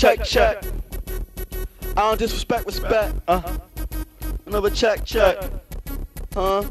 check, check. I don't disrespect, respect. Uh. Another check, check. Huh?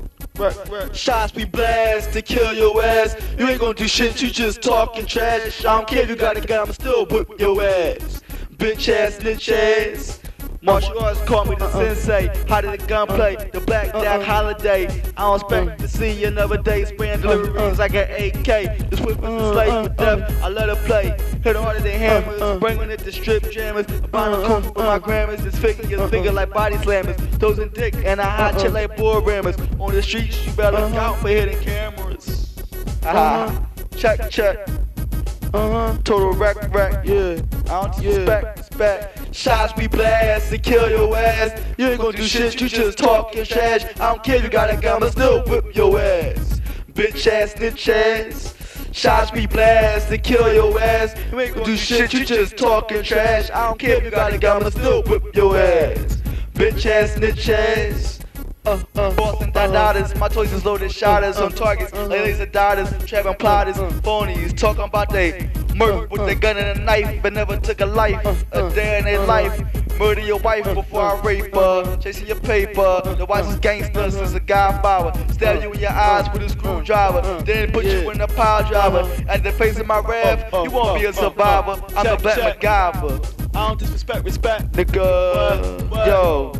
Shots be blast to kill your ass. You ain't gonna do shit, you just talking trash. I don't care if you got a gun, I'ma still whip your ass. Bitch ass, snitch ass. Martial arts call me the uh-uh. sensei. How did the gunplay? The black uh-uh. jack holiday. I don't expect to see you another day. Spraying deliveries like an AK. The swift is the slave for death. I let her play. Hit harder than hammers. Uh, uh. Bringing it to strip jammers. A uh, coat with my grammars. This figure, your figure like body slammers. Toes and dick and I hot chill like board rammers. On the streets, you better uh-huh. look out for hidden cameras. Uh-huh. Haha. Check, check. Uh huh. Total wreck, wreck, yeah. I don't yeah. respect, respect. Shots be blast and kill your ass. You ain't gonna do shit, you just talking trash. I don't care if you got a gun, but still whip your ass. Bitch ass, snitch ass. Shots be blast and kill your ass. You ain't gonna do shit, you just talking trash. I don't care if you got a gun, but still whip your ass. Bitch ass, snitch ass uh, uh, Boston Dadadas, my choices loaded shotters on targets, ladies and daughters, trapping plotters, phonies, talking about they murder with their gun and a knife, but never took a life, a day in their life. Murder your wife before I rape her. Chasing your paper. The wisest gangster since a godfather. Stab you in your eyes with a screwdriver. Then put you in a pile driver. Uh-huh. At the face of my rev, uh-huh. you won't be a uh-huh. survivor. I'm the black MacGyver. I don't disrespect respect. Nigga. Yo.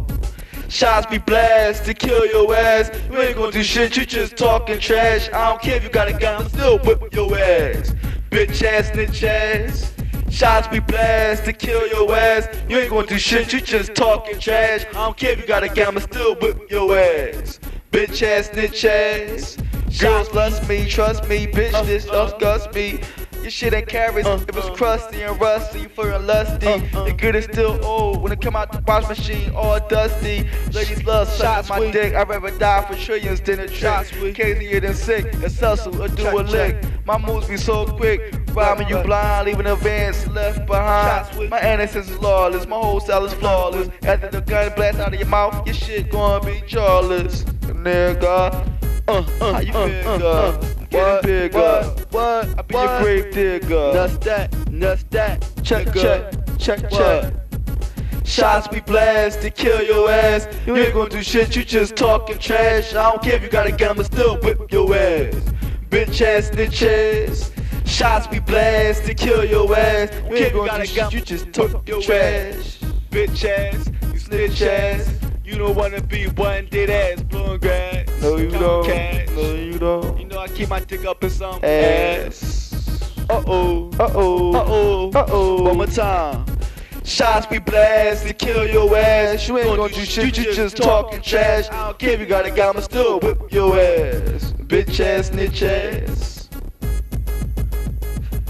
Shots be blast to kill your ass. You ain't gonna do shit, you just talking trash. I don't care if you got a gun, I'm still whip your ass. Bitch ass, snitch ass. Shots be blast to kill your ass. You ain't gonna do shit, you just talking trash. I don't care if you got a I'm still whip your ass. Bitch ass, snitch ass. Girls lust me, trust me, bitch, this disgust me. Your shit ain't carrots. Uh, if it's crusty and rusty, you feeling lusty. Uh, uh, the good is still old when it come out the wash machine, all dusty. Ladies love shots my dick. I'd rather die for trillions than a trick. Crazier than sick, a hustle or do a lick. My moves be so quick. Robbing you blind, leaving a vans left behind. My innocence is lawless, my whole style is flawless. After the gun blast out of your mouth, your shit gonna be jawless. Nigga. Uh, uh, How you uh, feel, uh, uh, Getting bigger. What? What? I be what? your grave digger. Nuts that, nuts that. Check, check, check, what? check. Shots be blast to kill your ass. You ain't gonna do shit, you just talking trash. I don't care if you got a gun, but still whip your ass. Bitch ass snitches. Shots be blast to kill your ass. You ain't gonna do shit, you just talk your trash. Bitch ass, you snitch ass. You don't wanna be one dead ass blowing grass. No, you don't. Cash. No, you don't. You know I keep my dick up in some ass. Uh oh. Uh oh. Uh oh. Uh oh. One more time. Shots be blast to kill your ass. You ain't gonna do shit, you just talking trash. I don't care if you got a gun, still whip your ass. Bitch ass, snitch ass.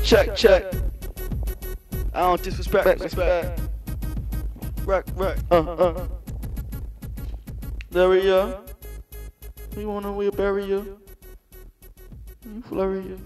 Check, check. I don't disrespect, respect. Rock, rock. Uh, uh. There we go. You wanna we bury you? You flurry you.